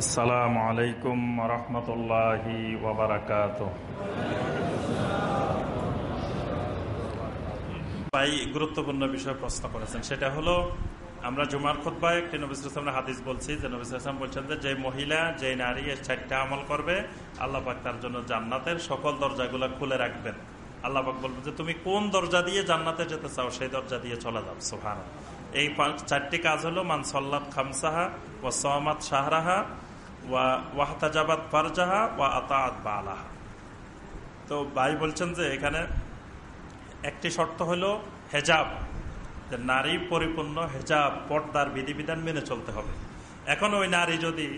আসসালামু আলাইকুম রহমতুল্লাহি ওবরাকাত ভাই, গুরুত্বপূর্ণ বিষয় প্রশ্ন করেছেন। সেটা হলো, আমরা জুমার খোদ্ায় একটি নবিসামের হাদিস বলছি, যে নবিসাম বলছেন যে যে মহিলা, যে নারী এর চারটা আমল করবে, আল্লাহ পাক তার জন্য জান্নাতের সকল দরজাগুলো খুলে রাখবেন। আল্লাহ পাক বলবেন যে, তুমি কোন দরজা দিয়ে জান্নাতে যেতে চাও, সেই দরজা দিয়ে চলে যাও। সোহান এই চারটি কাজ হলো, মান সল্লাত খামসাহা ও সহমাত শাহরাহা ওয়া ওয়াহতাজাবাদ ফারজাহা ওয়া আতাত বালাহা। তো ভাই বলছেন যে এখানে একটি শর্ত হলো হেজাব, যে নারী পরিপূর্ণ হেজাব পর্দার বিধিবিধান মেনে চলতে হবে। এখন ওই নারী যদি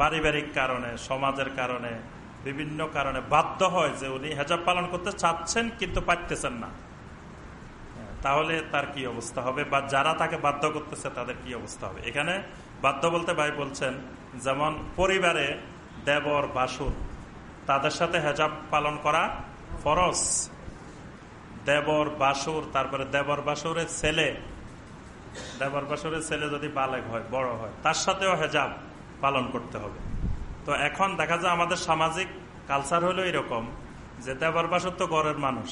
পারিবারিক কারণে, সমাজের কারণে, বিভিন্ন কারণে বাধ্য হয় যে উনি হেজাব পালন করতে চাচ্ছেন কিন্তু পারতেছেন না, তাহলে তার কি অবস্থা হবে? বা যারা তাকে বাধ্য করতেছে তাদের কি অবস্থা হবে? এখানে বাধ্য বলতে ভাই বলছেন যেমন পরিবারে দেবর, বাসুর, তাদের সাথে হেজাব পালন করা ফরজ। দেবর, বাসুর, তারপরে দেবর, বাসুরের ছেলে। দেবর, বাসুরের ছেলে যদি বালেক হয়, বড় হয়, তার সাথেও হেজাব পালন করতে হবে। তো এখন দেখা যায় আমাদের সামাজিক কালচার হলো এরকম যে দেবর, বাসুর তো গড়ের মানুষ,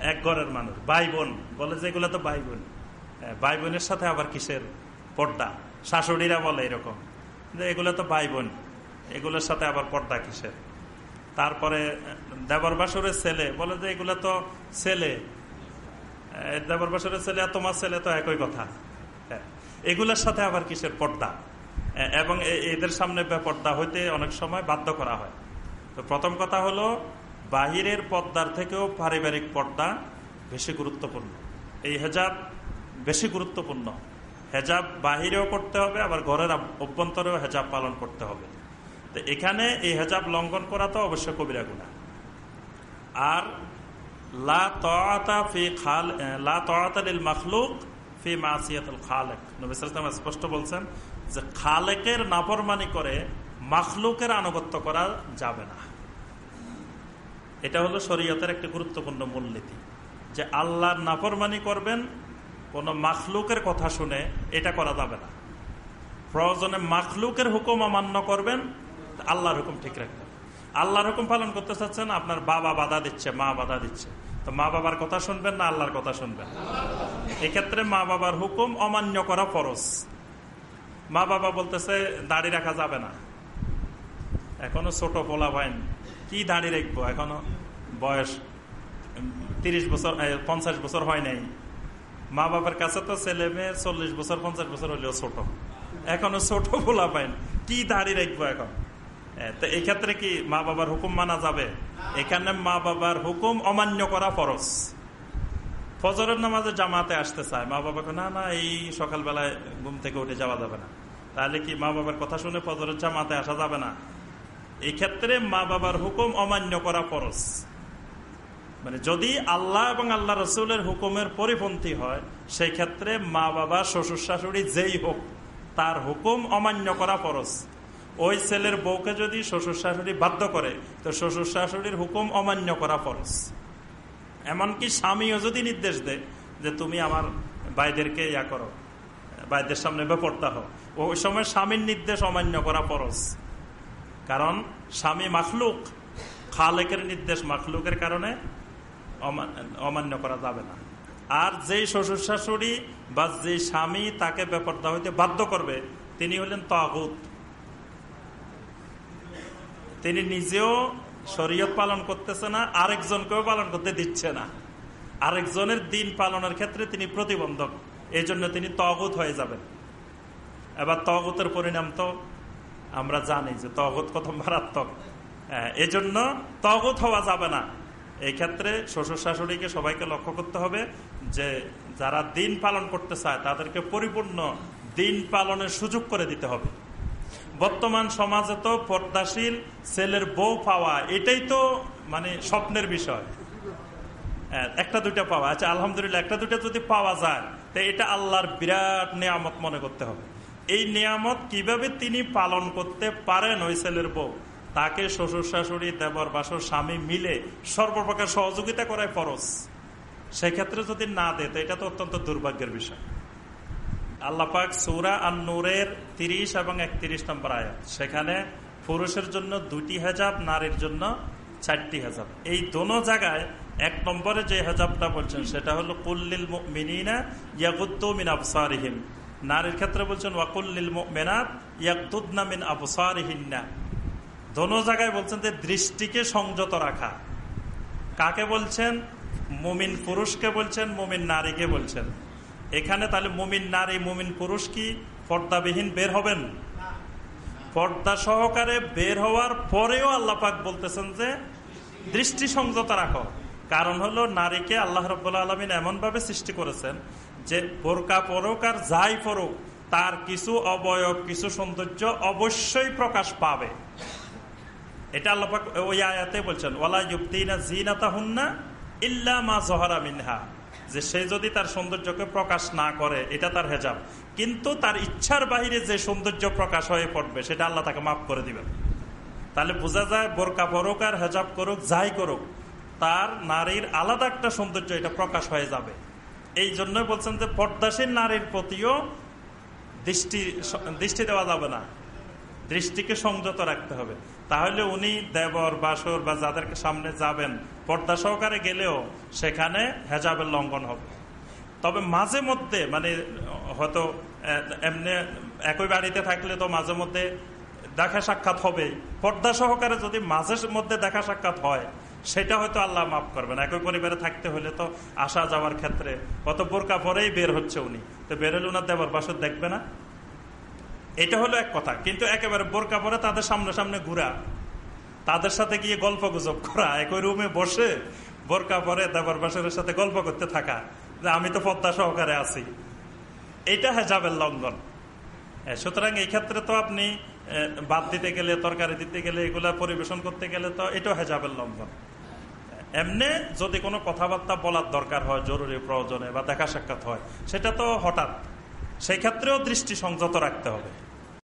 এক ঘরের মানুষ, ভাই বোন, বলে যে এগুলো তো ভাই বোন। ভাই বোনের সাথে আবার কিসের পর্দা? শাশুড়িরা বলে এরকম। এগুলো তো ভাই বোন এগুলোর সাথে আবার পর্দা কিসের? তারপরে দেবর বাসুরের ছেলে বলে যে এগুলো তো ছেলে। দেবর বাসুরের ছেলে আর তোমার ছেলে তো একই কথা। এগুলোর সাথে আবার কিসের পর্দা? এবং এদের সামনে পর্দা হইতে অনেক সময় বাধ্য করা হয়। তো প্রথম কথা হলো, বাহিরের পর্দার থেকেও পারিবারিক পর্দা বেশি গুরুত্বপূর্ণ। এই হেজাব বেশি গুরুত্বপূর্ণ। হেজাব বাহিরেও করতে হবে, আবার ঘরের অভ্যন্তরেও হেজাব পালন করতে হবে। তো এখানে এই হেজাব লঙ্ঘন করা তো অবশ্য কবিরা গুণা আর লা ফি খাল লা মখলুক ফি মাসিয়াতুল খালেক। নবী স্পষ্ট বলছেন যে খালেকের নাফরমানি করে মাখলুকের আনুগত্য করা যাবে না। এটা হলো শরীয়তের একটি গুরুত্বপূর্ণ মূলনীতি যে আল্লাহর নাফরমানি করবেন কোন মাখলুকের কথা শুনে এটা করা যাবে না। প্রয়োজনে মাখলুকের হুকুম অমান্য করবেন, আল্লাহর হুকুম ঠিক রাখবেন। আল্লাহর হুকুম পালন করতে চাচ্ছেন, আপনার বাবা বাধা দিচ্ছে, মা বাধা দিচ্ছে। তো মা বাবার কথা শুনবেন না আল্লাহর কথা শুনবেন? এক্ষেত্রে মা বাবার হুকুম অমান্য করা ফরজ। মা বাবা বলতেছে, দাড়ি রাখা যাবে না। এখনও ছোট পোলা ভাইন, কি দাঁড়িয়ে রাখব? এখনও বয়স তিরিশ বছর পঞ্চাশ বছর হয় নাই। মা বাবার কাছে তো ছেলে মেয়ে চল্লিশ বছর, পঞ্চাশ বছর হলেও ছোট। এখনও ছোট বলা পাইন কি দাঁড়িয়ে রাখব এখন? তো এই ক্ষেত্রে কি মা বাবার হুকুম মানা যাবে? এখানে মা বাবার হুকুম অমান্য করা ফরজ। ফজরের নামাজে জামাতে আসতে চায়। মা বাবাকে না না, এই সকালবেলায় ঘুম থেকে উঠে যাওয়া যাবে না। তাহলে কি মা বাবার কথা শুনে ফজরের জামাতে আসা যাবে না? এই ক্ষেত্রে মা বাবার হুকুম অমান্য করা ফরজ। মানে যদি আল্লাহ এবং আল্লাহ রসুলের হুকুমের পরিপন্থী হয় সেই ক্ষেত্রে মা বাবা, শ্বশুর শাশুড়ি যেই হোক, তার হুকুম অমান্য করা ফরজ। ওই ছেলের বউকে যদি শ্বশুর শাশুড়ি বাধ্য করে, তো শ্বশুর শাশুড়ির হুকুম অমান্য করা ফরজ। এমনকি স্বামীও যদি নির্দেশ দেয় যে তুমি আমার ভাইদেরকে ইয়া করো, ভাইদের সামনে বেপরতা হো ওই সময় স্বামীর নির্দেশ অমান্য করা ফরজ। কারণ স্বামী মাখলুক, খালেকের নির্দেশ মাখলুকের কারণে অমান্য করা যাবে না। আর যেই শ্বশুর শাশুড়ি বা যে স্বামী তাকে বেপর্দা হইতে বাধ্য করবে, তিনি হলেন তাগুত। তিনি নিজেও শরীয়ত পালন করতেছে না, আরেকজনকেও পালন করতে দিচ্ছে না। আরেকজনের দিন পালনের ক্ষেত্রে তিনি প্রতিবন্ধক এই জন্য তিনি তগুত হয়ে যাবেন। এবার তগতের পরিণাম তো আমরা জানি যে তগত কত মারাত্মক। এজন্য তগত হওয়া যাবে না। এই ক্ষেত্রে শ্বশুর শাশুড়িকে সবাইকে লক্ষ্য করতে হবে যে যারা দিন পালন করতে চায়, তাদেরকে পরিপূর্ণ দিন পালনের সুযোগ করে দিতে হবে। বর্তমান সমাজে তো পর্দাশীল ছেলের বউ পাওয়া এটাই তো মানে স্বপ্নের বিষয়। একটা দুইটা পাওয়া। আচ্ছা আলহামদুলিল্লাহ, একটা দুইটা যদি পাওয়া যায়, তো এটা আল্লাহর বিরাট নিয়ামত মনে করতে হবে। এই নিয়ামত কীভাবে তিনি পালন করতে পারেন ওই ছেলের বউ? তাকে শ্বশুর শাশুড়ি, দেবর বাসর স্বামী মিলে সর্বপ্রকার সহযোগিতা করায় ফরজ। সেক্ষেত্রে যদি না দেয় এটা তো অত্যন্ত দুর্ভাগ্যের বিষয়। আল্লাপাক সৌরা আর নূরের তিরিশ এবং একত্রিশ নম্বর আয়াত। সেখানে পুরুষের জন্য দুটি হেজাব, নারীর জন্য চারটি হেজাব। এই দোনো জায়গায় এক নম্বরে যে হেজাবটা বলছেন, সেটা হলো কুল্লিল মিনা ইয়াগুদ্দু মিন আবসারিহিম। নারীর ক্ষেত্রে বলছেন ওয়াকুল্লিল মেনাত ইয়াকুদ্না মিন আবসারিহিন্না। দোনো জায়গায় বলছেন যে দৃষ্টিকে সংযত রাখা। কাকে বলছেন? মুমিন পুরুষকে বলছেন, মুমিন নারীকে বলছেন। এখানে তাহলে মুমিন নারী, মুমিন পুরুষ কি পর্দাবিহীন বের হবেন? পর্দা সহকারে বের হওয়ার পরেও আল্লাপাক বলতেছেন যে দৃষ্টি সংযত রাখো। কারণ হলো নারীকে আল্লাহ রবাহ আলমিন এমন ভাবে সৃষ্টি করেছেন যে বোরকা পরক আর যাই পরক, তার কিছু অবয়ব, কিছু সৌন্দর্য অবশ্যই প্রকাশ পাবে। এটা আল্লাপাক ওই আয়াতে বলছেন, ওয়ালা ইউদ্দিনা জিনাতা হুন্না ইল্লা মা জহরা মিনহা। যে সে যদি তার সৌন্দর্যকে প্রকাশ না করে, এটা তার হেজাব। কিন্তু তার ইচ্ছার বাহিরে যে সৌন্দর্য প্রকাশ হয়ে পড়বে, সেটা আল্লাহ তাকে মাফ করে দিবেন। তাহলে বোঝা যায়, বোরকা পরক আর হেজাব করুক, যাই করুক, তার নারীর আলাদা একটা সৌন্দর্য, এটা প্রকাশ হয়ে যাবে। এই জন্য বলছেন যে পর্দাসীন নারীর প্রতিও দৃষ্টি দৃষ্টি দেওয়া যাবে না। দৃষ্টিকে সংযত রাখতে হবে। তাহলে উনি দেবর, বাসর বা যাদেরকে সামনে যাবেন, পর্দা সহকারে গেলেও সেখানে হেজাবের লঙ্ঘন হবে। তবে মাঝে মধ্যে মানে হয়তো এমনি একই বাড়িতে থাকলে তো মাঝে মধ্যে দেখা সাক্ষাৎ হবে পর্দা সহকারে যদি মাঝে মধ্যে দেখা সাক্ষাৎ হয়, সেটা হয়তো আল্লাহ মাফ করবেন। একই পরিবারে থাকতে হলে তো আসা যাওয়ার ক্ষেত্রে কত বোরকা পরেই বের হচ্ছে উনি। তো বেরোলে উনার দেবর, বাসর দেখবে না? এটা হলো এক কথা, কিন্তু একেবারে বোরকা পরে তাদের সামনে সামনে ঘুরা, তাদের সাথে গিয়ে গল্প গুজব করা, একই রুমে বসে বোরকা পরে দেবর বাসরের সাথে গল্প করতে থাকা, যে আমি তো পদ্মা সহকারে আছি। এটা হেজাবের লঙ্ঘন। সুতরাং এই ক্ষেত্রে তো আপনি বাদ দিতে গেলে, তরকারি দিতে গেলে, এগুলা পরিবেশন করতে গেলে তো এটাও হেজাবের লঙ্ঘন। এমনি যদি কোনো কথাবার্তা বলার দরকার হয়, জরুরি প্রয়োজনে বা দেখা সাক্ষাৎ হয়, সেটা তো হঠাৎ। সেই ক্ষেত্রেও দৃষ্টি সংযত রাখতে হবে।